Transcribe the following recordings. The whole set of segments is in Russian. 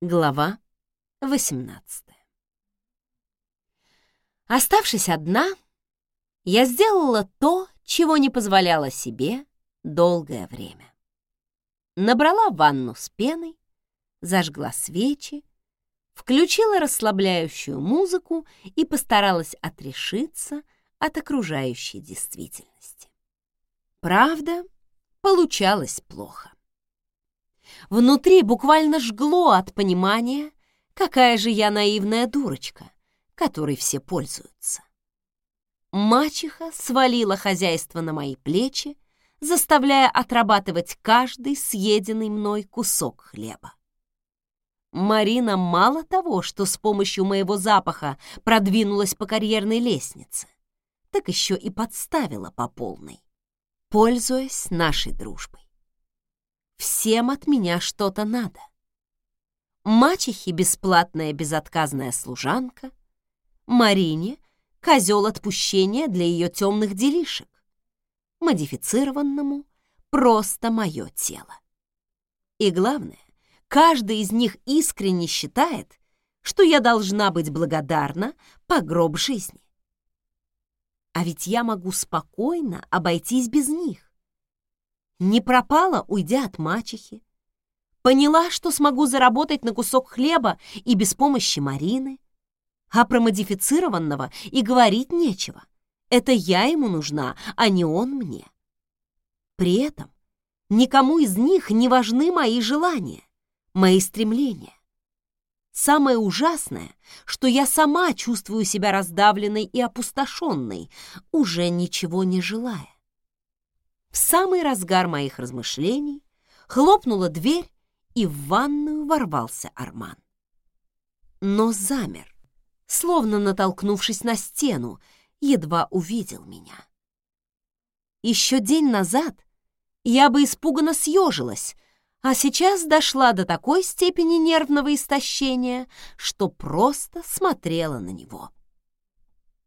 Глава 18 Оставшись одна, я сделала то, чего не позволяла себе долгое время. Набрала ванну с пеной, зажгла свечи, включила расслабляющую музыку и постаралась отрешиться от окружающей действительности. Правда, получалось плохо. Внутри буквально жгло от понимания, какая же я наивная дурочка, которой все пользуются. Мачеха свалила хозяйство на мои плечи, заставляя отрабатывать каждый съеденный мной кусок хлеба. Марина мало того, что с помощью моего запаха продвинулась по карьерной лестнице, так еще и подставила по полной, пользуясь нашей дружбой. Всем от меня что-то надо. Мачехе бесплатная безотказная служанка, Марине — козел отпущения для ее темных делишек, модифицированному — просто мое тело. И главное, каждый из них искренне считает, что я должна быть благодарна по гроб жизни. А ведь я могу спокойно обойтись без них не пропала, уйдя от мачехи. Поняла, что смогу заработать на кусок хлеба и без помощи Марины. А про модифицированного и говорить нечего. Это я ему нужна, а не он мне. При этом никому из них не важны мои желания, мои стремления. Самое ужасное, что я сама чувствую себя раздавленной и опустошенной, уже ничего не желая. В самый разгар моих размышлений хлопнула дверь, и в ванную ворвался Арман. Но замер, словно натолкнувшись на стену, едва увидел меня. Еще день назад я бы испуганно съежилась, а сейчас дошла до такой степени нервного истощения, что просто смотрела на него.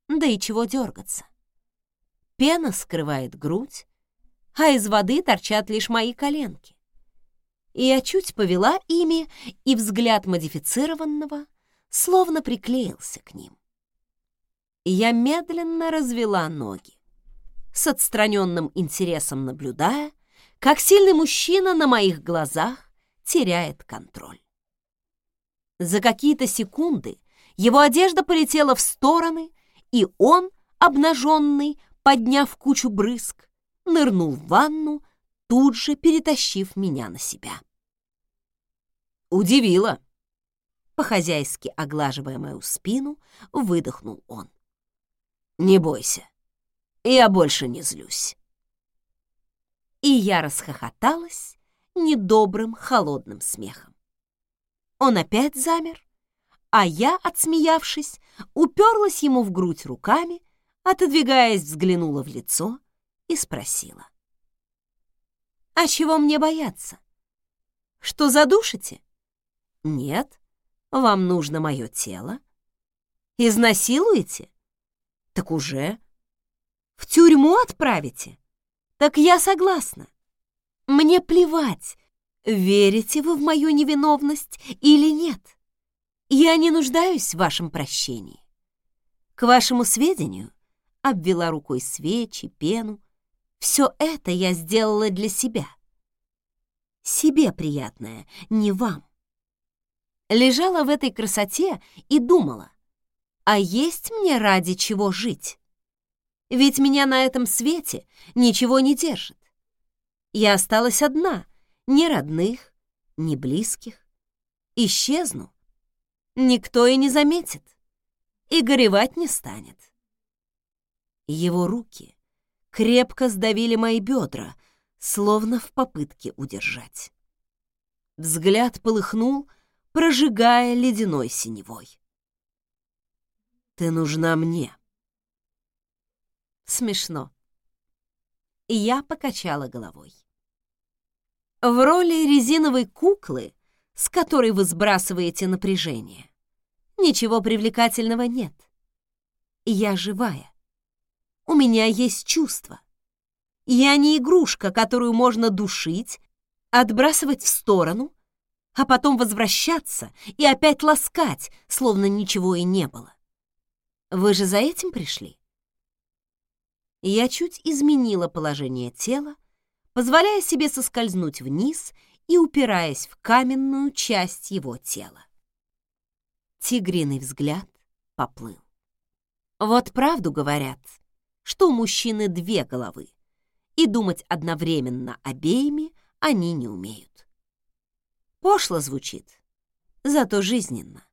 Да и чего дергаться? Пена скрывает грудь, а из воды торчат лишь мои коленки. Я чуть повела ими, и взгляд модифицированного словно приклеился к ним. Я медленно развела ноги, с отстраненным интересом наблюдая, как сильный мужчина на моих глазах теряет контроль. За какие-то секунды его одежда полетела в стороны, и он, обнаженный, подняв кучу брызг, нырнул в ванну, тут же перетащив меня на себя. «Удивило!» По-хозяйски оглаживая мою спину, выдохнул он. «Не бойся, я больше не злюсь». И я расхохоталась недобрым холодным смехом. Он опять замер, а я, отсмеявшись, уперлась ему в грудь руками, отодвигаясь, взглянула в лицо — и спросила. «А чего мне бояться? Что задушите? Нет, вам нужно мое тело. Изнасилуете? Так уже. В тюрьму отправите? Так я согласна. Мне плевать, верите вы в мою невиновность или нет. Я не нуждаюсь в вашем прощении. К вашему сведению, обвела рукой свечи, пену, все это я сделала для себя. Себе приятное, не вам. Лежала в этой красоте и думала, а есть мне ради чего жить? Ведь меня на этом свете ничего не держит. Я осталась одна, ни родных, ни близких. Исчезну. Никто и не заметит, и горевать не станет. Его руки крепко сдавили мои бедра, словно в попытке удержать. Взгляд полыхнул, прожигая ледяной синевой. «Ты нужна мне». Смешно. И я покачала головой. В роли резиновой куклы, с которой вы сбрасываете напряжение, ничего привлекательного нет. Я живая. У меня есть чувства. Я не игрушка, которую можно душить, отбрасывать в сторону, а потом возвращаться и опять ласкать, словно ничего и не было. Вы же за этим пришли? Я чуть изменила положение тела, позволяя себе соскользнуть вниз и упираясь в каменную часть его тела. Тигриный взгляд поплыл. Вот правду говорят, что у мужчины две головы, и думать одновременно обеими они не умеют. Пошло звучит, зато жизненно.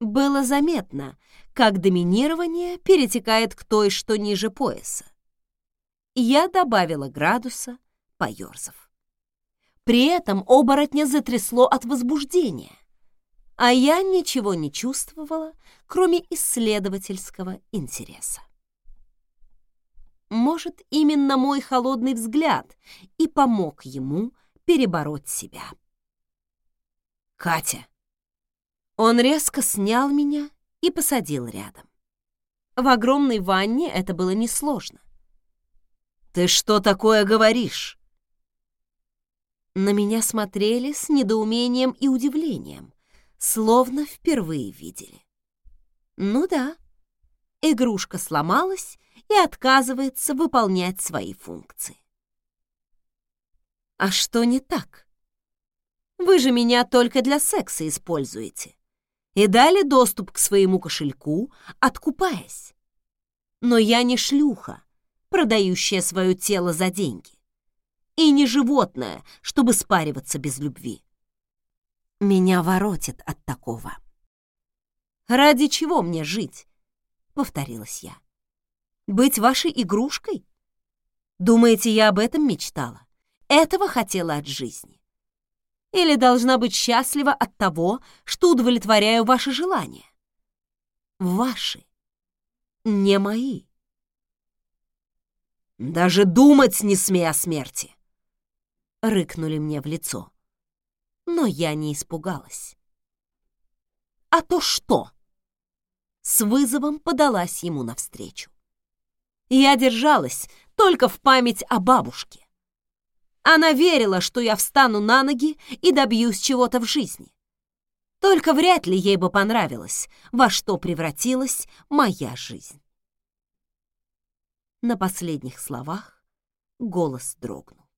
Было заметно, как доминирование перетекает к той, что ниже пояса. Я добавила градуса, поёрзав. При этом оборотня затрясло от возбуждения, а я ничего не чувствовала, кроме исследовательского интереса. Может, именно мой холодный взгляд и помог ему перебороть себя. «Катя!» Он резко снял меня и посадил рядом. В огромной ванне это было несложно. «Ты что такое говоришь?» На меня смотрели с недоумением и удивлением, словно впервые видели. Ну да, игрушка сломалась и отказывается выполнять свои функции. А что не так? Вы же меня только для секса используете и дали доступ к своему кошельку, откупаясь. Но я не шлюха, продающая свое тело за деньги, и не животное, чтобы спариваться без любви. Меня воротит от такого. «Ради чего мне жить?» — повторилась я. «Быть вашей игрушкой? Думаете, я об этом мечтала? Этого хотела от жизни? Или должна быть счастлива от того, что удовлетворяю ваши желания? Ваши, не мои. Даже думать не смей о смерти!» — рыкнули мне в лицо но я не испугалась. «А то что?» С вызовом подалась ему навстречу. Я держалась только в память о бабушке. Она верила, что я встану на ноги и добьюсь чего-то в жизни. Только вряд ли ей бы понравилось, во что превратилась моя жизнь. На последних словах голос дрогнул.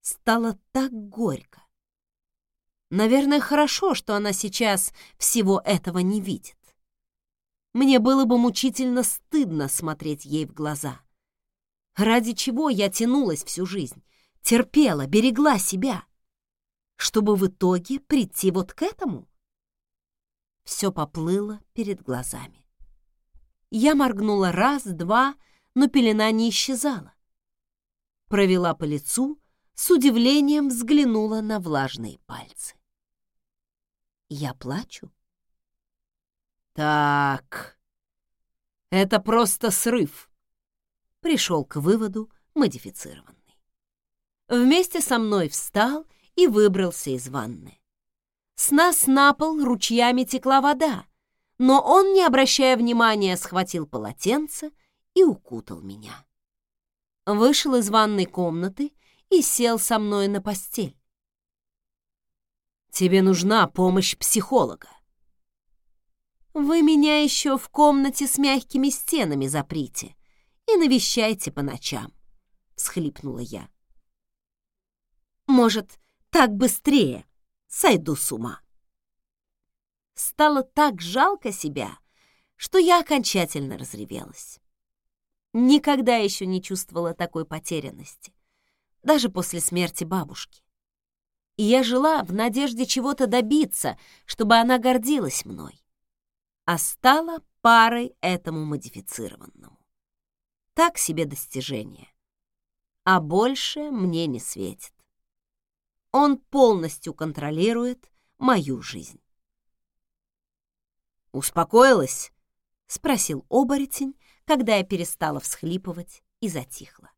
Стало так горько, Наверное, хорошо, что она сейчас всего этого не видит. Мне было бы мучительно стыдно смотреть ей в глаза. Ради чего я тянулась всю жизнь, терпела, берегла себя, чтобы в итоге прийти вот к этому? Все поплыло перед глазами. Я моргнула раз, два, но пелена не исчезала. Провела по лицу, с удивлением взглянула на влажные пальцы. Я плачу? Так, это просто срыв. Пришел к выводу модифицированный. Вместе со мной встал и выбрался из ванны. С нас на пол ручьями текла вода, но он, не обращая внимания, схватил полотенце и укутал меня. Вышел из ванной комнаты и сел со мной на постель. «Тебе нужна помощь психолога». «Вы меня еще в комнате с мягкими стенами заприте и навещайте по ночам», — всхлипнула я. «Может, так быстрее сойду с ума». Стало так жалко себя, что я окончательно разревелась. Никогда еще не чувствовала такой потерянности даже после смерти бабушки. И я жила в надежде чего-то добиться, чтобы она гордилась мной, а стала парой этому модифицированному. Так себе достижение. А больше мне не светит. Он полностью контролирует мою жизнь. «Успокоилась?» — спросил оборотень, когда я перестала всхлипывать и затихла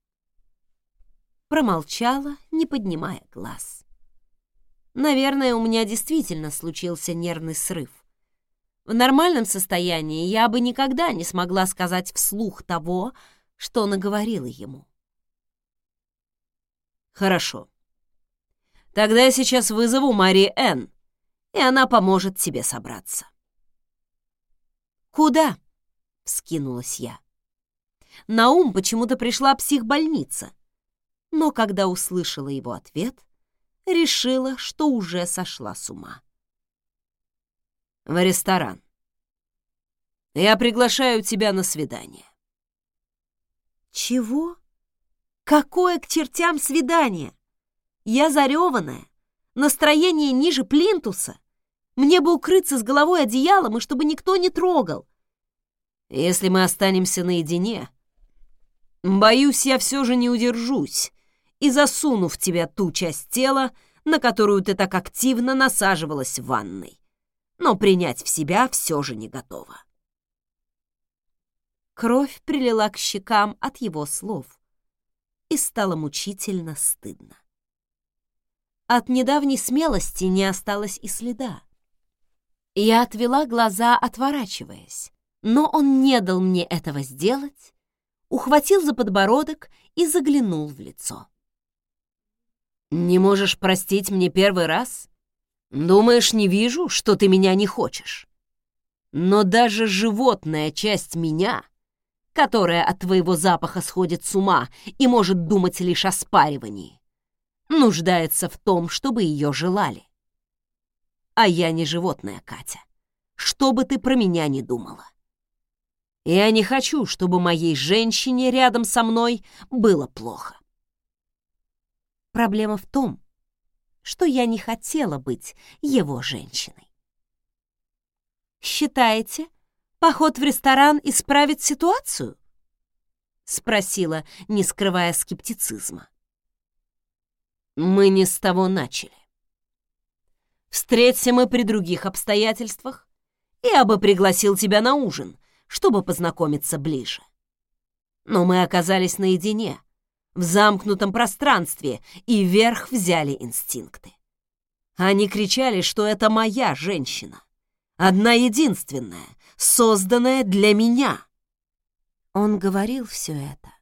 промолчала, не поднимая глаз. Наверное, у меня действительно случился нервный срыв. В нормальном состоянии я бы никогда не смогла сказать вслух того, что наговорила ему. Хорошо. Тогда я сейчас вызову Мари Энн, и она поможет тебе собраться. «Куда?» — вскинулась я. На ум почему-то пришла психбольница, но когда услышала его ответ, решила, что уже сошла с ума. «В ресторан. Я приглашаю тебя на свидание». «Чего? Какое к чертям свидание? Я зареванная, настроение ниже плинтуса. Мне бы укрыться с головой одеялом, и чтобы никто не трогал. Если мы останемся наедине, боюсь, я все же не удержусь и засуну в тебя ту часть тела, на которую ты так активно насаживалась в ванной, но принять в себя все же не готова. Кровь прилила к щекам от его слов, и стало мучительно стыдно. От недавней смелости не осталось и следа. Я отвела глаза, отворачиваясь, но он не дал мне этого сделать, ухватил за подбородок и заглянул в лицо. «Не можешь простить мне первый раз? Думаешь, не вижу, что ты меня не хочешь? Но даже животная часть меня, которая от твоего запаха сходит с ума и может думать лишь о спаривании, нуждается в том, чтобы ее желали. А я не животное, Катя, что бы ты про меня не думала. Я не хочу, чтобы моей женщине рядом со мной было плохо. Проблема в том, что я не хотела быть его женщиной. «Считаете, поход в ресторан исправит ситуацию?» — спросила, не скрывая скептицизма. «Мы не с того начали. Встреться мы при других обстоятельствах, я бы пригласил тебя на ужин, чтобы познакомиться ближе. Но мы оказались наедине, в замкнутом пространстве, и вверх взяли инстинкты. Они кричали, что это моя женщина, одна единственная, созданная для меня. Он говорил все это,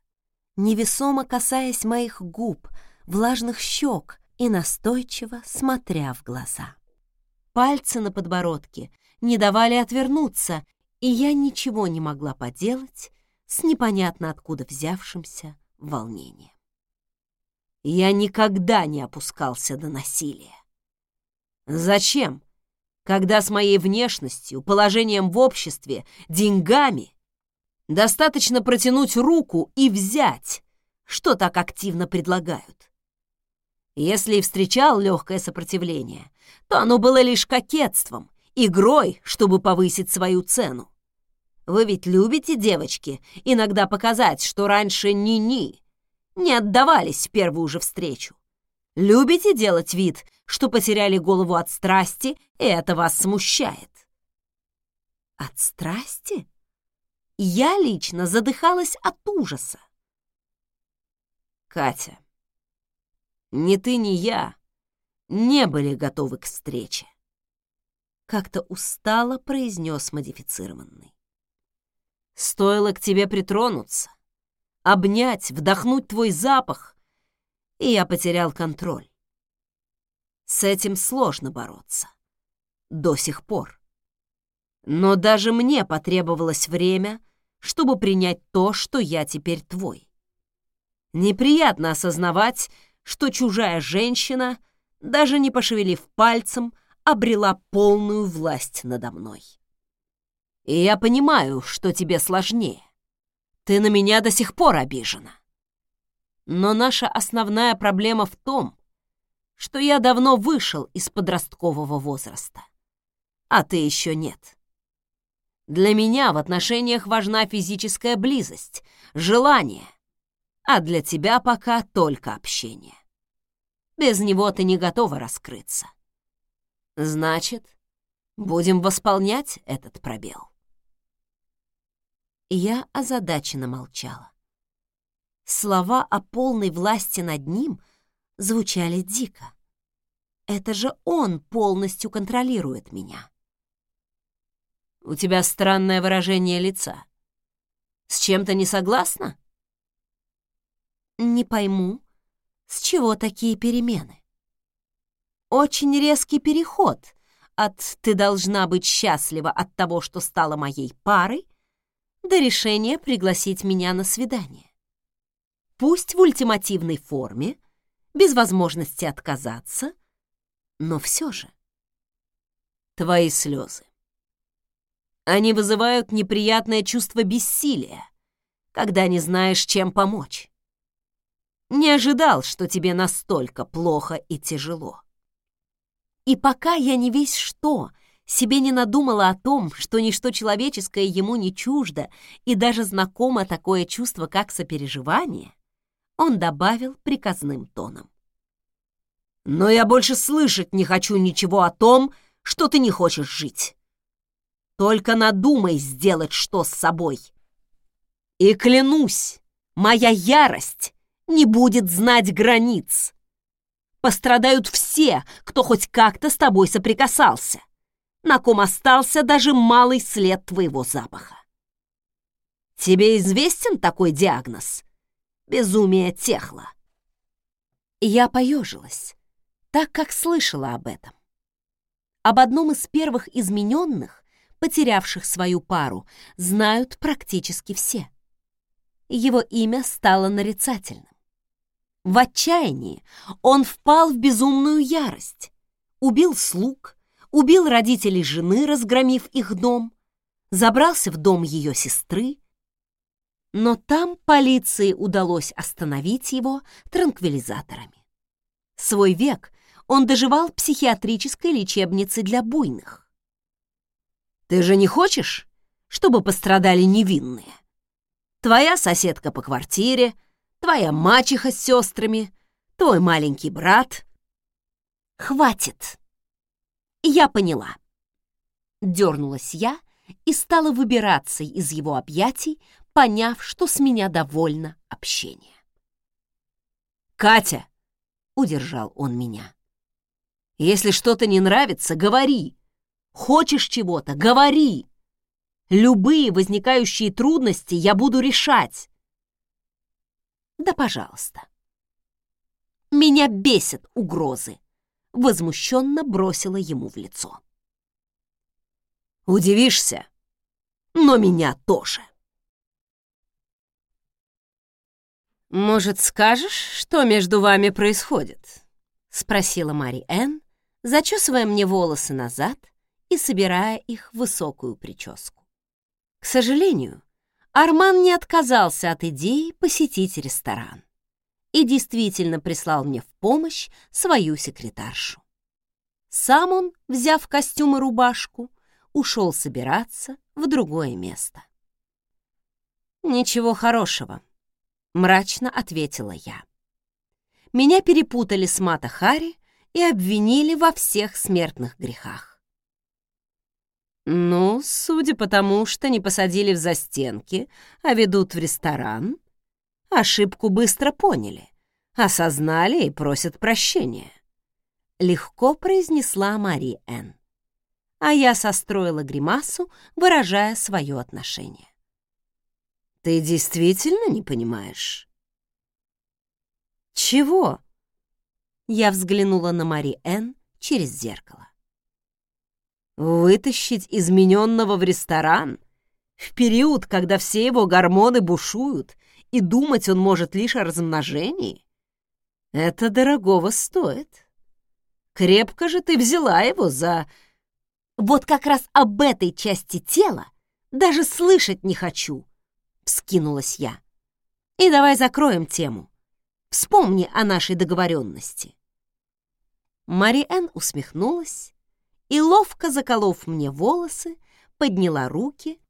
невесомо касаясь моих губ, влажных щек и настойчиво смотря в глаза. Пальцы на подбородке не давали отвернуться, и я ничего не могла поделать с непонятно откуда взявшимся волнение. Я никогда не опускался до насилия. Зачем, когда с моей внешностью, положением в обществе, деньгами достаточно протянуть руку и взять, что так активно предлагают? Если и встречал легкое сопротивление, то оно было лишь кокетством, игрой, чтобы повысить свою цену. Вы ведь любите, девочки, иногда показать, что раньше ни-ни, не отдавались в первую же встречу. Любите делать вид, что потеряли голову от страсти, и это вас смущает. От страсти? Я лично задыхалась от ужаса. Катя, ни ты, ни я не были готовы к встрече. Как-то устало произнес модифицированный. Стоило к тебе притронуться, обнять, вдохнуть твой запах, и я потерял контроль. С этим сложно бороться. До сих пор. Но даже мне потребовалось время, чтобы принять то, что я теперь твой. Неприятно осознавать, что чужая женщина, даже не пошевелив пальцем, обрела полную власть надо мной. И я понимаю, что тебе сложнее. Ты на меня до сих пор обижена. Но наша основная проблема в том, что я давно вышел из подросткового возраста, а ты еще нет. Для меня в отношениях важна физическая близость, желание, а для тебя пока только общение. Без него ты не готова раскрыться. Значит, будем восполнять этот пробел. Я озадаченно молчала. Слова о полной власти над ним звучали дико. Это же он полностью контролирует меня. У тебя странное выражение лица. С чем-то не согласна? Не пойму, с чего такие перемены? Очень резкий переход от «ты должна быть счастлива от того, что стала моей парой» до решения пригласить меня на свидание. Пусть в ультимативной форме, без возможности отказаться, но все же. Твои слезы. Они вызывают неприятное чувство бессилия, когда не знаешь, чем помочь. Не ожидал, что тебе настолько плохо и тяжело. И пока я не весь что, себе не надумала о том, что ничто человеческое ему не чуждо и даже знакомо такое чувство, как сопереживание, он добавил приказным тоном. «Но я больше слышать не хочу ничего о том, что ты не хочешь жить. Только надумай сделать что с собой. И клянусь, моя ярость не будет знать границ. Пострадают все, кто хоть как-то с тобой соприкасался, на ком остался даже малый след твоего запаха. Тебе известен такой диагноз? Безумие техла. Я поежилась, так как слышала об этом. Об одном из первых измененных, потерявших свою пару, знают практически все. Его имя стало нарицательным. В отчаянии он впал в безумную ярость, убил слуг, убил родителей жены, разгромив их дом, забрался в дом ее сестры, но там полиции удалось остановить его транквилизаторами. Свой век он доживал в психиатрической лечебнице для буйных. «Ты же не хочешь, чтобы пострадали невинные? Твоя соседка по квартире — твоя мачеха с сестрами, твой маленький брат. Хватит. Я поняла. Дернулась я и стала выбираться из его объятий, поняв, что с меня довольно общение. «Катя!» — удержал он меня. «Если что-то не нравится, говори. Хочешь чего-то — говори. Любые возникающие трудности я буду решать. Да, пожалуйста. Меня бесят угрозы, возмущенно бросила ему в лицо. Удивишься, но меня тоже. «Может, скажешь, что между вами происходит?» — спросила Мари Энн, зачесывая мне волосы назад и собирая их в высокую прическу. К сожалению, Арман не отказался от идеи посетить ресторан и действительно прислал мне в помощь свою секретаршу. Сам он, взяв костюм и рубашку, ушел собираться в другое место. «Ничего хорошего», — мрачно ответила я. Меня перепутали с Мата Хари и обвинили во всех смертных грехах. Ну, судя по тому, что не посадили в застенки, а ведут в ресторан, ошибку быстро поняли, осознали и просят прощения. Легко произнесла Мари Энн. А я состроила гримасу, выражая свое отношение. Ты действительно не понимаешь? Чего? Я взглянула на Мари Энн через зеркало. Вытащить измененного в ресторан? В период, когда все его гормоны бушуют, и думать он может лишь о размножении? Это дорогого стоит. Крепко же ты взяла его за... Вот как раз об этой части тела даже слышать не хочу, вскинулась я. И давай закроем тему. Вспомни о нашей договоренности. Мари Энн усмехнулась и, ловко заколов мне волосы, подняла руки,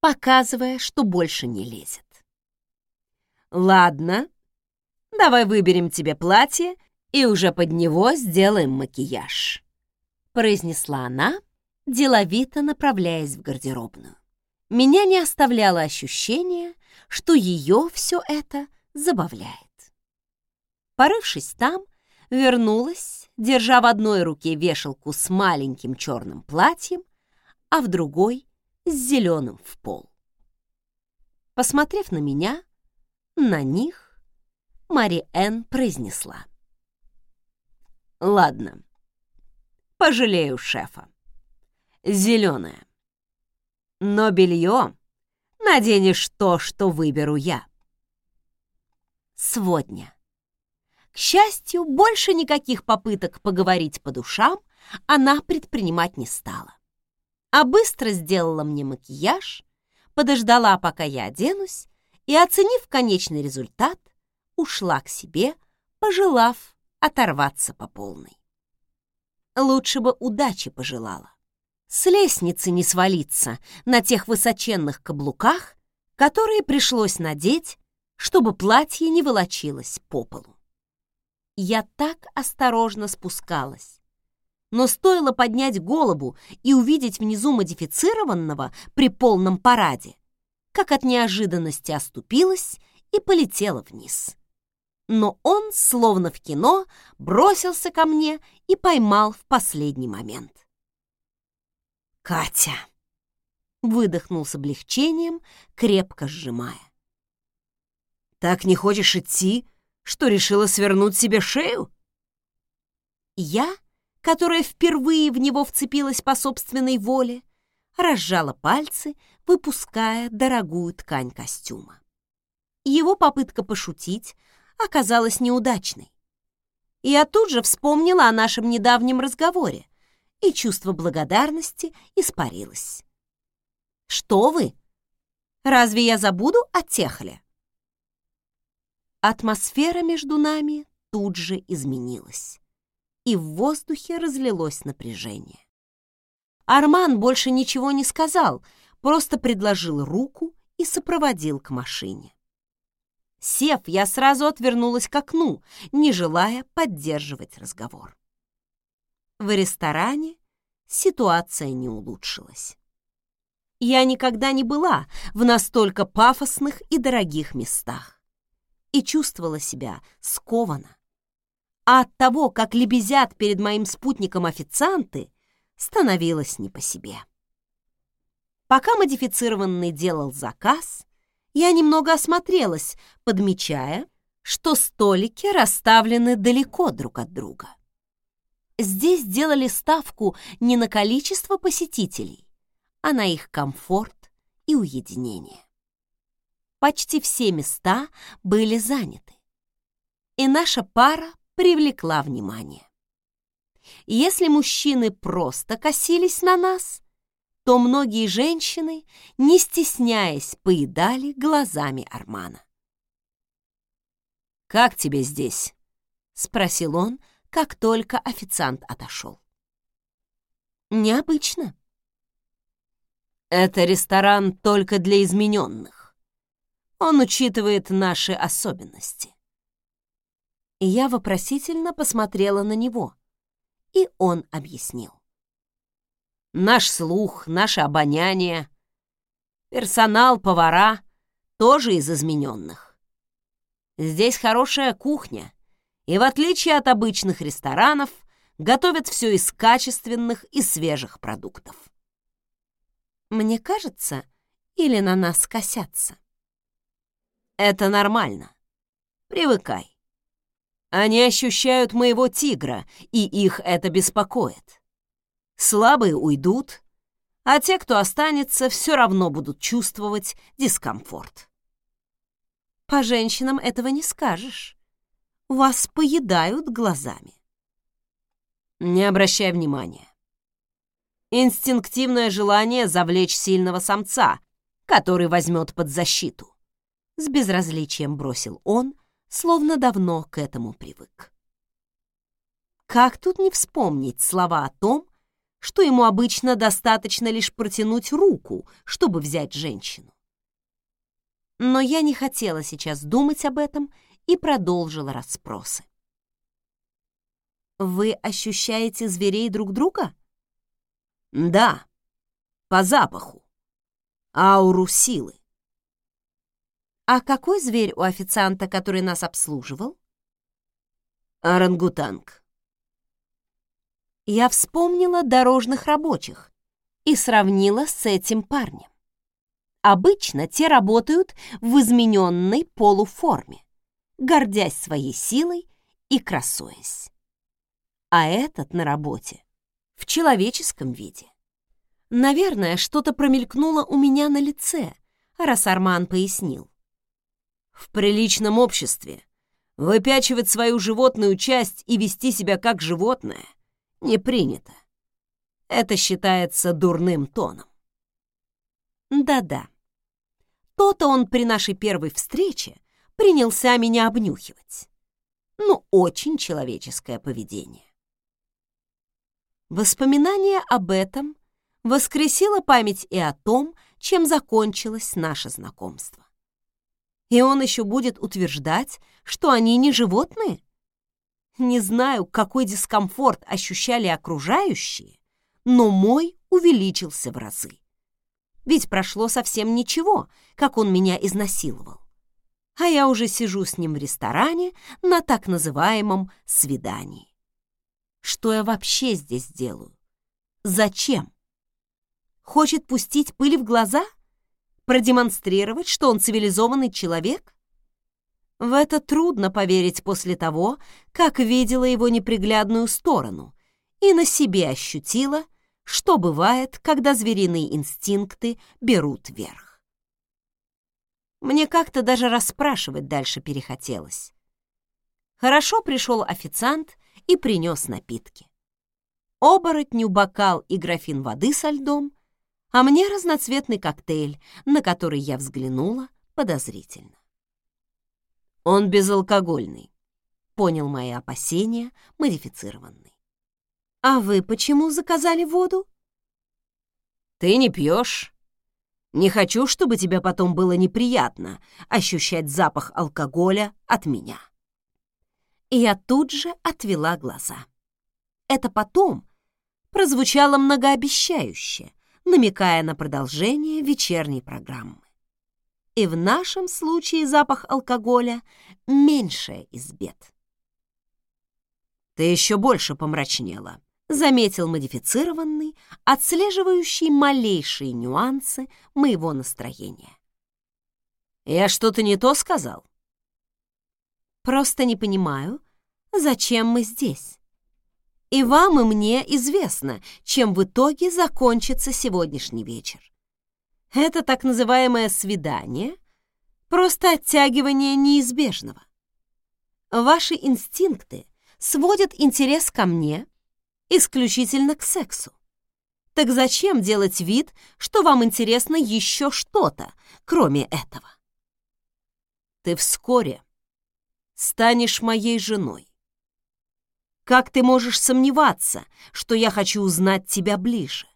показывая, что больше не лезет. «Ладно, давай выберем тебе платье и уже под него сделаем макияж», произнесла она, деловито направляясь в гардеробную. Меня не оставляло ощущение, что ее все это забавляет. Порывшись там, вернулась, держа в одной руке вешалку с маленьким черным платьем, а в другой — с зеленым в пол. Посмотрев на меня, на них, Мари Энн произнесла. «Ладно, пожалею шефа. Зеленое. Но белье наденешь то, что выберу я. Сводня. К счастью, больше никаких попыток поговорить по душам она предпринимать не стала. А быстро сделала мне макияж, подождала, пока я оденусь, и, оценив конечный результат, ушла к себе, пожелав оторваться по полной. Лучше бы удачи пожелала. С лестницы не свалиться на тех высоченных каблуках, которые пришлось надеть, чтобы платье не волочилось по полу. Я так осторожно спускалась. Но стоило поднять голову и увидеть внизу модифицированного при полном параде, как от неожиданности оступилась и полетела вниз. Но он, словно в кино, бросился ко мне и поймал в последний момент. «Катя!» — выдохнул с облегчением, крепко сжимая. «Так не хочешь идти?» Что, решила свернуть себе шею? Я, которая впервые в него вцепилась по собственной воле, разжала пальцы, выпуская дорогую ткань костюма. Его попытка пошутить оказалась неудачной. Я тут же вспомнила о нашем недавнем разговоре, и чувство благодарности испарилось. «Что вы? Разве я забуду о Техле?» Атмосфера между нами тут же изменилась, и в воздухе разлилось напряжение. Арман больше ничего не сказал, просто предложил руку и сопроводил к машине. Сев, я сразу отвернулась к окну, не желая поддерживать разговор. В ресторане ситуация не улучшилась. Я никогда не была в настолько пафосных и дорогих местах и чувствовала себя скованно. А от того, как лебезят перед моим спутником официанты, становилось не по себе. Пока модифицированный делал заказ, я немного осмотрелась, подмечая, что столики расставлены далеко друг от друга. Здесь делали ставку не на количество посетителей, а на их комфорт и уединение почти все места были заняты. И наша пара привлекла внимание. Если мужчины просто косились на нас, то многие женщины, не стесняясь, поедали глазами Армана. «Как тебе здесь?» — спросил он, как только официант отошел. «Необычно». «Это ресторан только для измененных. Он учитывает наши особенности. Я вопросительно посмотрела на него, и он объяснил. Наш слух, наше обоняние, персонал, повара тоже из измененных. Здесь хорошая кухня, и в отличие от обычных ресторанов, готовят все из качественных и свежих продуктов. Мне кажется, или на нас косятся? Это нормально. Привыкай. Они ощущают моего тигра, и их это беспокоит. Слабые уйдут, а те, кто останется, все равно будут чувствовать дискомфорт. По женщинам этого не скажешь. Вас поедают глазами. Не обращай внимания. Инстинктивное желание завлечь сильного самца, который возьмет под защиту с безразличием бросил он, словно давно к этому привык. Как тут не вспомнить слова о том, что ему обычно достаточно лишь протянуть руку, чтобы взять женщину? Но я не хотела сейчас думать об этом и продолжила расспросы. «Вы ощущаете зверей друг друга?» «Да, по запаху. Ауру силы. «А какой зверь у официанта, который нас обслуживал?» «Орангутанг». Я вспомнила дорожных рабочих и сравнила с этим парнем. Обычно те работают в измененной полуформе, гордясь своей силой и красуясь. А этот на работе в человеческом виде. Наверное, что-то промелькнуло у меня на лице, раз Арман пояснил. В приличном обществе выпячивать свою животную часть и вести себя как животное не принято. Это считается дурным тоном. Да-да. То-то он при нашей первой встрече принялся меня обнюхивать. Ну, очень человеческое поведение. Воспоминание об этом воскресило память и о том, чем закончилось наше знакомство. И он еще будет утверждать, что они не животные? Не знаю, какой дискомфорт ощущали окружающие, но мой увеличился в разы. Ведь прошло совсем ничего, как он меня изнасиловал. А я уже сижу с ним в ресторане на так называемом «свидании». Что я вообще здесь делаю? Зачем? Хочет пустить пыль в глаза? Продемонстрировать, что он цивилизованный человек? В это трудно поверить после того, как видела его неприглядную сторону и на себе ощутила, что бывает, когда звериные инстинкты берут верх. Мне как-то даже расспрашивать дальше перехотелось. Хорошо пришел официант и принес напитки. Оборотню бокал и графин воды со льдом, а мне разноцветный коктейль, на который я взглянула подозрительно. Он безалкогольный, понял мои опасения модифицированный. А вы почему заказали воду? Ты не пьешь. Не хочу, чтобы тебе потом было неприятно ощущать запах алкоголя от меня. И я тут же отвела глаза. Это потом прозвучало многообещающе, намекая на продолжение вечерней программы. И в нашем случае запах алкоголя — меньшее из бед. Ты еще больше помрачнела, заметил модифицированный, отслеживающий малейшие нюансы моего настроения. «Я что-то не то сказал?» «Просто не понимаю, зачем мы здесь. И вам, и мне известно, чем в итоге закончится сегодняшний вечер. Это так называемое свидание — просто оттягивание неизбежного. Ваши инстинкты сводят интерес ко мне исключительно к сексу. Так зачем делать вид, что вам интересно еще что-то, кроме этого? Ты вскоре станешь моей женой. Как ты можешь сомневаться, что я хочу узнать тебя ближе?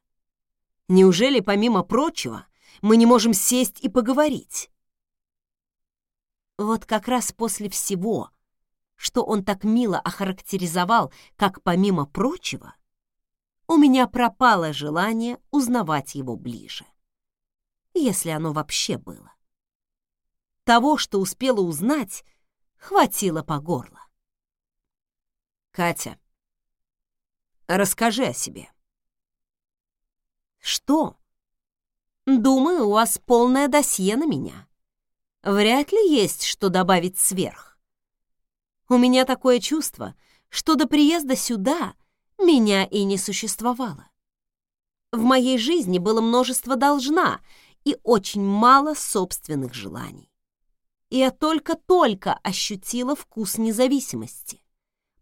Неужели, помимо прочего, мы не можем сесть и поговорить? Вот как раз после всего, что он так мило охарактеризовал, как помимо прочего, у меня пропало желание узнавать его ближе. Если оно вообще было. Того, что успела узнать, хватило по горло. Катя, расскажи о себе. Что? Думаю, у вас полное досье на меня. Вряд ли есть что добавить сверх. У меня такое чувство, что до приезда сюда меня и не существовало. В моей жизни было множество должна и очень мало собственных желаний. И я только-только ощутила вкус независимости.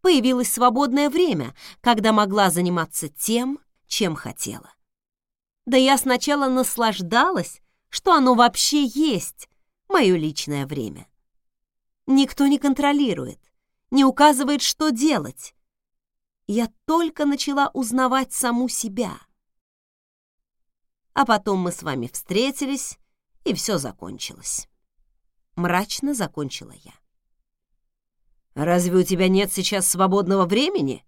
Появилось свободное время, когда могла заниматься тем, чем хотела. Да я сначала наслаждалась, что оно вообще есть, мое личное время. Никто не контролирует, не указывает, что делать. Я только начала узнавать саму себя. А потом мы с вами встретились, и все закончилось. Мрачно закончила я. «Разве у тебя нет сейчас свободного времени?»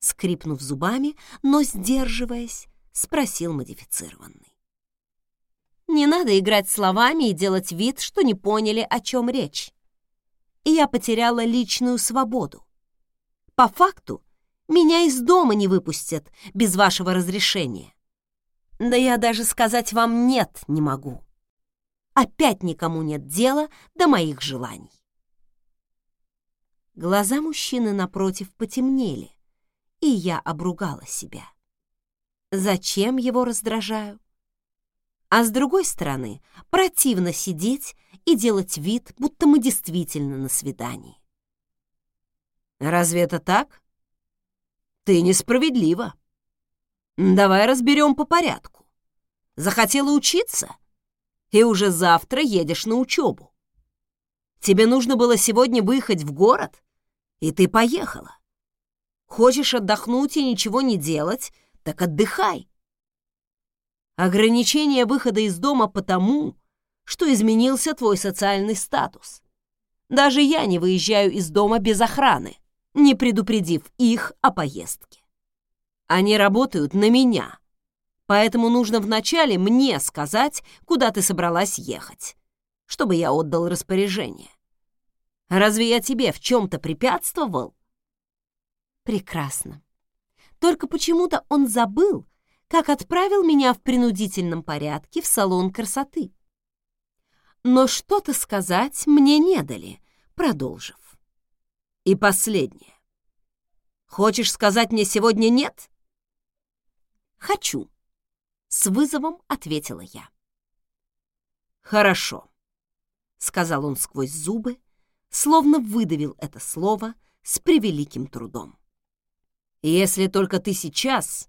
Скрипнув зубами, но сдерживаясь, спросил модифицированный. Не надо играть словами и делать вид, что не поняли, о чем речь я потеряла личную свободу. По факту, меня из дома не выпустят без вашего разрешения. Да я даже сказать вам «нет» не могу. Опять никому нет дела до моих желаний. Глаза мужчины напротив потемнели, и я обругала себя. Зачем его раздражаю? А с другой стороны, противно сидеть и делать вид, будто мы действительно на свидании. Разве это так? Ты несправедлива. Давай разберем по порядку. Захотела учиться? И уже завтра едешь на учебу. Тебе нужно было сегодня выехать в город, и ты поехала. Хочешь отдохнуть и ничего не делать, так отдыхай. Ограничение выхода из дома потому, что изменился твой социальный статус. Даже я не выезжаю из дома без охраны, не предупредив их о поездке. Они работают на меня, поэтому нужно вначале мне сказать, куда ты собралась ехать, чтобы я отдал распоряжение. Разве я тебе в чем-то препятствовал? Прекрасно. Только почему-то он забыл, как отправил меня в принудительном порядке в салон красоты. Но что-то сказать мне не дали, продолжив. И последнее. Хочешь сказать мне сегодня нет? Хочу. С вызовом ответила я. Хорошо, сказал он сквозь зубы, словно выдавил это слово с превеликим трудом. Если только ты сейчас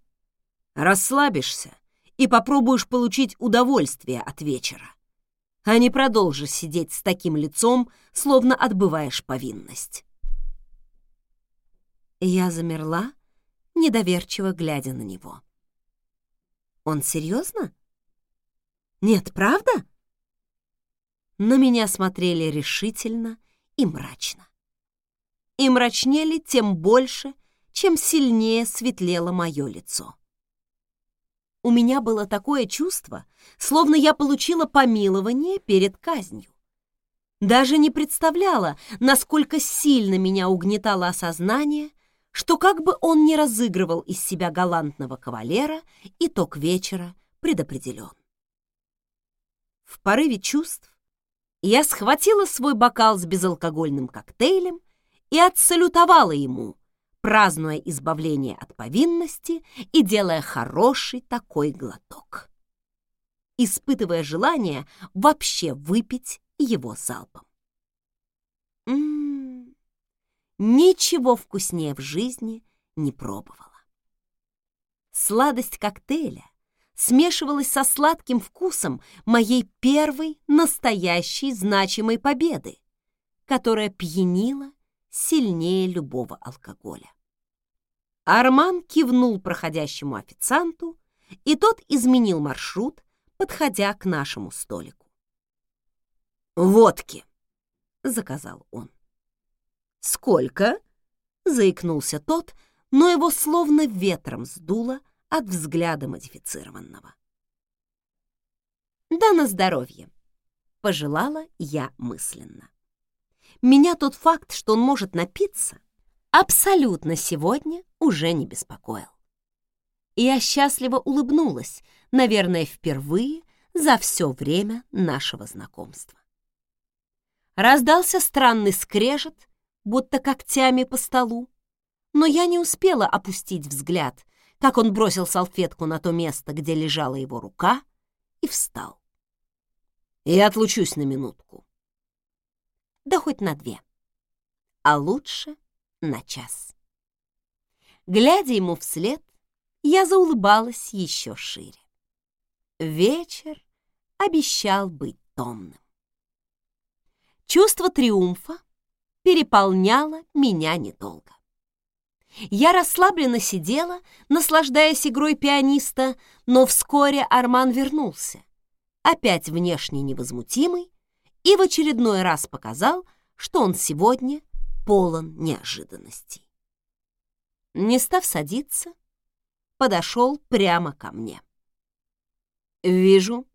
расслабишься и попробуешь получить удовольствие от вечера, а не продолжишь сидеть с таким лицом, словно отбываешь повинность. Я замерла, недоверчиво глядя на него. Он серьезно? Нет, правда? На меня смотрели решительно и мрачно. И мрачнели тем больше, чем сильнее светлело мое лицо. У меня было такое чувство, словно я получила помилование перед казнью. Даже не представляла, насколько сильно меня угнетало осознание, что как бы он ни разыгрывал из себя галантного кавалера, итог вечера предопределен. В порыве чувств я схватила свой бокал с безалкогольным коктейлем и отсалютовала ему, празднуя избавление от повинности и делая хороший такой глоток, испытывая желание вообще выпить его залпом. М-м-м, ничего вкуснее в жизни не пробовала. Сладость коктейля смешивалась со сладким вкусом моей первой настоящей значимой победы, которая пьянила сильнее любого алкоголя. Арман кивнул проходящему официанту, и тот изменил маршрут, подходя к нашему столику. «Водки!» — заказал он. «Сколько?» — заикнулся тот, но его словно ветром сдуло от взгляда модифицированного. «Да на здоровье!» — пожелала я мысленно. Меня тот факт, что он может напиться, абсолютно сегодня уже не беспокоил. Я счастливо улыбнулась, наверное, впервые за все время нашего знакомства. Раздался странный скрежет, будто когтями по столу, но я не успела опустить взгляд, как он бросил салфетку на то место, где лежала его рука, и встал. «Я отлучусь на минутку», да хоть на две, а лучше на час. Глядя ему вслед, я заулыбалась еще шире. Вечер обещал быть томным. Чувство триумфа переполняло меня недолго. Я расслабленно сидела, наслаждаясь игрой пианиста, но вскоре Арман вернулся, опять внешне невозмутимый и в очередной раз показал, что он сегодня полон неожиданностей. Не став садиться, подошел прямо ко мне. «Вижу,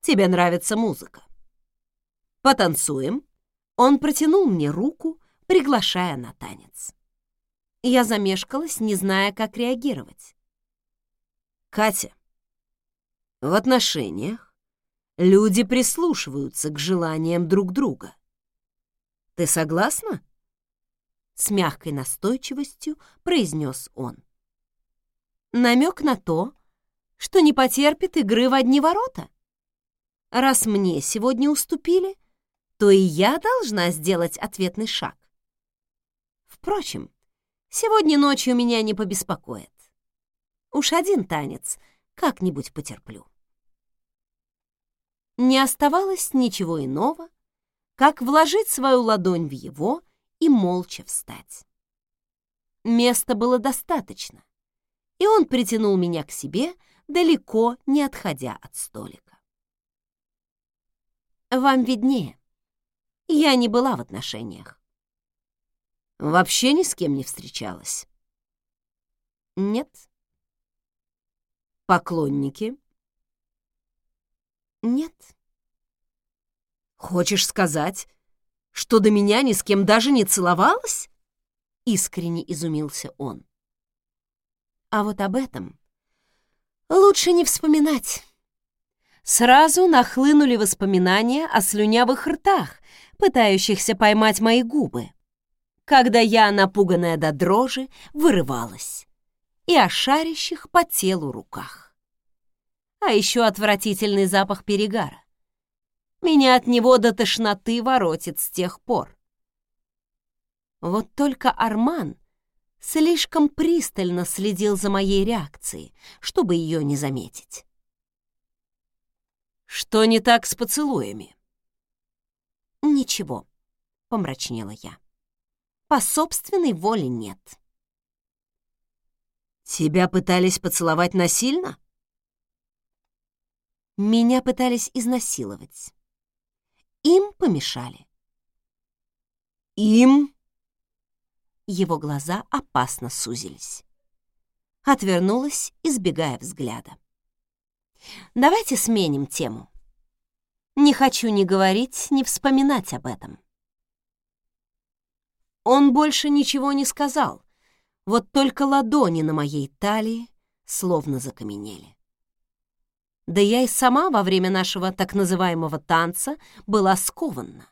тебе нравится музыка. Потанцуем?» Он протянул мне руку, приглашая на танец. Я замешкалась, не зная, как реагировать. «Катя, в отношениях люди прислушиваются к желаниям друг друга. Ты согласна? С мягкой настойчивостью произнес он. Намек на то, что не потерпит игры в одни ворота. Раз мне сегодня уступили, то и я должна сделать ответный шаг. Впрочем, сегодня ночью меня не побеспокоит. Уж один танец как-нибудь потерплю. Не оставалось ничего иного, как вложить свою ладонь в его и молча встать. Места было достаточно, и он притянул меня к себе, далеко не отходя от столика. «Вам виднее. Я не была в отношениях». «Вообще ни с кем не встречалась?» «Нет». «Поклонники?» «Нет». «Хочешь сказать, что до меня ни с кем даже не целовалась?» Искренне изумился он. А вот об этом лучше не вспоминать. Сразу нахлынули воспоминания о слюнявых ртах, пытающихся поймать мои губы, когда я, напуганная до дрожи, вырывалась, и о шарящих по телу руках. А еще отвратительный запах перегара. Меня от него до тошноты воротит с тех пор. Вот только Арман слишком пристально следил за моей реакцией, чтобы ее не заметить. «Что не так с поцелуями?» «Ничего», — помрачнела я. «По собственной воле нет». «Тебя пытались поцеловать насильно?» «Меня пытались изнасиловать. Им помешали». «Им?» Его глаза опасно сузились. Отвернулась, избегая взгляда. «Давайте сменим тему. Не хочу ни говорить, ни вспоминать об этом». Он больше ничего не сказал, вот только ладони на моей талии словно закаменели. Да я и сама во время нашего так называемого танца была скована,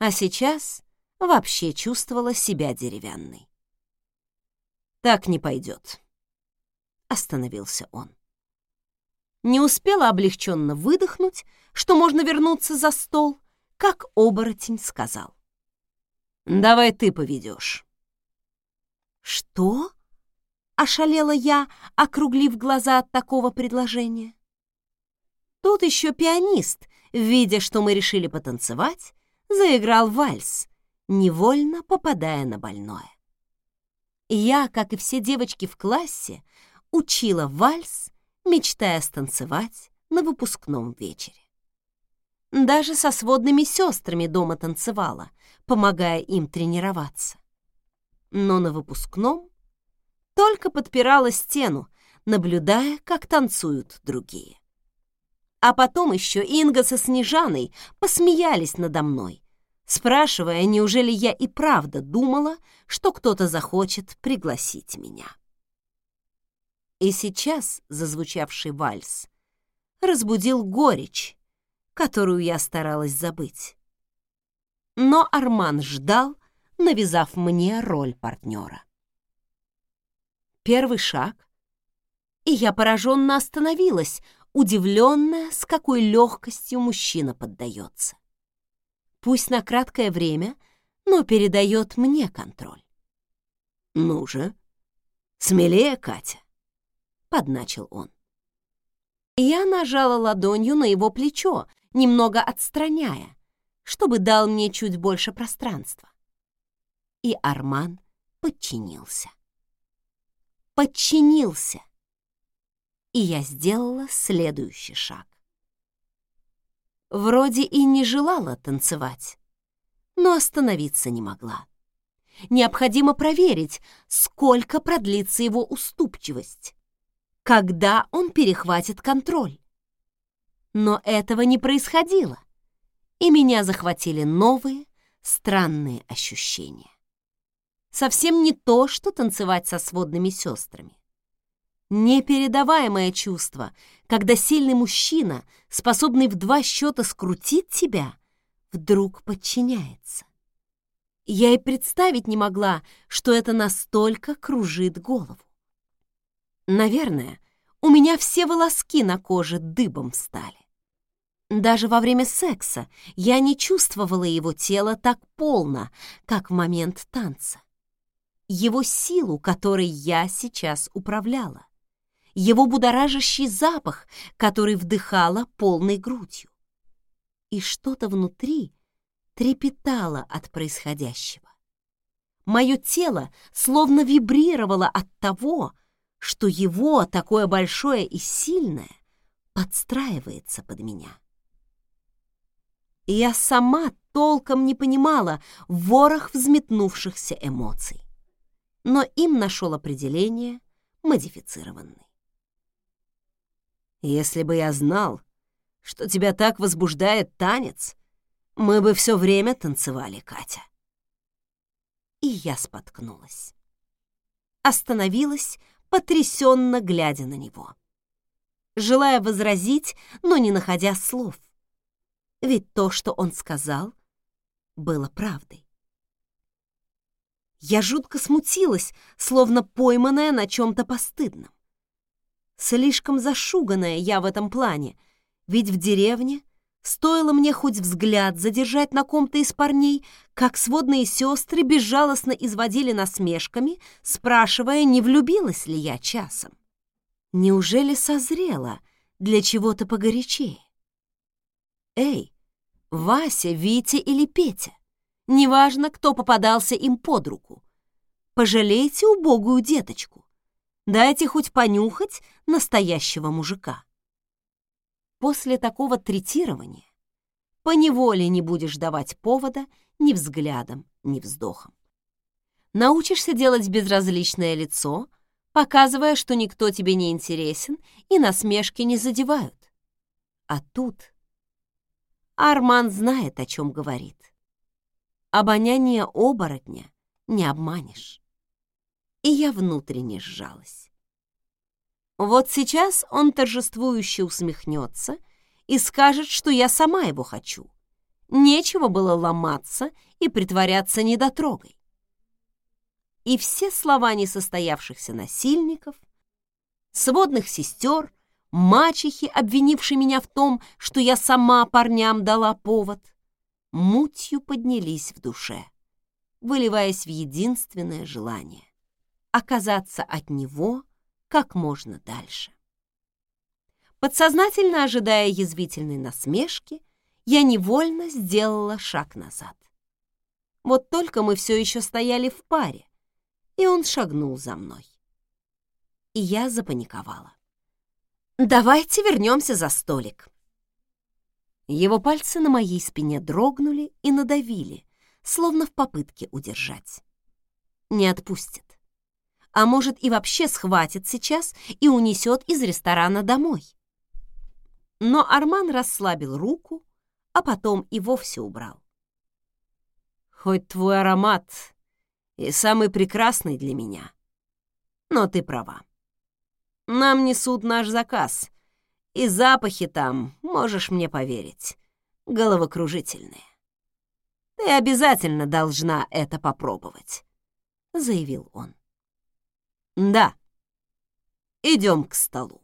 а сейчас вообще чувствовала себя деревянной. «Так не пойдет», — остановился он. Не успела облегченно выдохнуть, что можно вернуться за стол, как оборотень сказал. «Давай ты поведешь». «Что?» — ошалела я, округлив глаза от такого предложения. Тут еще пианист, видя, что мы решили потанцевать, заиграл вальс, невольно попадая на больное. Я, как и все девочки в классе, учила вальс, мечтая станцевать на выпускном вечере. Даже со сводными сестрами дома танцевала, помогая им тренироваться. Но на выпускном только подпирала стену, наблюдая, как танцуют другие. А потом еще Инга со Снежаной посмеялись надо мной, спрашивая, неужели я и правда думала, что кто-то захочет пригласить меня. И сейчас зазвучавший вальс разбудил горечь, которую я старалась забыть. Но Арман ждал, навязав мне роль партнера. Первый шаг, и я пораженно остановилась, удивленная, с какой легкостью мужчина поддается пусть на краткое время, но передает мне контроль. «Ну же, смелее, Катя!» — подначил он. Я нажала ладонью на его плечо, немного отстраняя, чтобы дал мне чуть больше пространства. И Арман подчинился. Подчинился. И я сделала следующий шаг. Вроде и не желала танцевать, но остановиться не могла. Необходимо проверить, сколько продлится его уступчивость, когда он перехватит контроль. Но этого не происходило, и меня захватили новые, странные ощущения. Совсем не то, что танцевать со сводными сестрами. Непередаваемое чувство, когда сильный мужчина, способный в два счета скрутить тебя, вдруг подчиняется. Я и представить не могла, что это настолько кружит голову. Наверное, у меня все волоски на коже дыбом встали. Даже во время секса я не чувствовала его тело так полно, как в момент танца. Его силу, которой я сейчас управляла. Его будоражащий запах, который вдыхала полной грудью. И что-то внутри трепетало от происходящего. Мое тело словно вибрировало от того, что его, такое большое и сильное, подстраивается под меня я сама толком не понимала ворох взметнувшихся эмоций. Но им нашел определение модифицированный. «Если бы я знал, что тебя так возбуждает танец, мы бы все время танцевали, Катя». И я споткнулась. Остановилась, потрясенно глядя на него. Желая возразить, но не находя слов ведь то, что он сказал, было правдой. Я жутко смутилась, словно пойманная на чем-то постыдном. Слишком зашуганная я в этом плане, ведь в деревне стоило мне хоть взгляд задержать на ком-то из парней, как сводные сестры безжалостно изводили насмешками, спрашивая, не влюбилась ли я часом. Неужели созрела для чего-то погорячее? Эй, Вася, Витя или Петя, неважно, кто попадался им под руку, пожалейте убогую деточку, дайте хоть понюхать настоящего мужика. После такого третирования поневоле не будешь давать повода ни взглядом, ни вздохом. Научишься делать безразличное лицо, показывая, что никто тебе не интересен и насмешки не задевают. А тут Арман знает, о чем говорит. Обоняние оборотня не обманешь. И я внутренне сжалась. Вот сейчас он торжествующе усмехнется и скажет, что я сама его хочу. Нечего было ломаться и притворяться недотрогой. И все слова несостоявшихся насильников, сводных сестер мачехи, обвинившей меня в том, что я сама парням дала повод, мутью поднялись в душе, выливаясь в единственное желание — оказаться от него как можно дальше. Подсознательно ожидая язвительной насмешки, я невольно сделала шаг назад. Вот только мы все еще стояли в паре, и он шагнул за мной. И я запаниковала. «Давайте вернемся за столик». Его пальцы на моей спине дрогнули и надавили, словно в попытке удержать. Не отпустит. А может, и вообще схватит сейчас и унесет из ресторана домой. Но Арман расслабил руку, а потом и вовсе убрал. «Хоть твой аромат и самый прекрасный для меня, но ты права. Нам несут наш заказ. И запахи там, можешь мне поверить, головокружительные. Ты обязательно должна это попробовать, заявил он. Да. Идем к столу.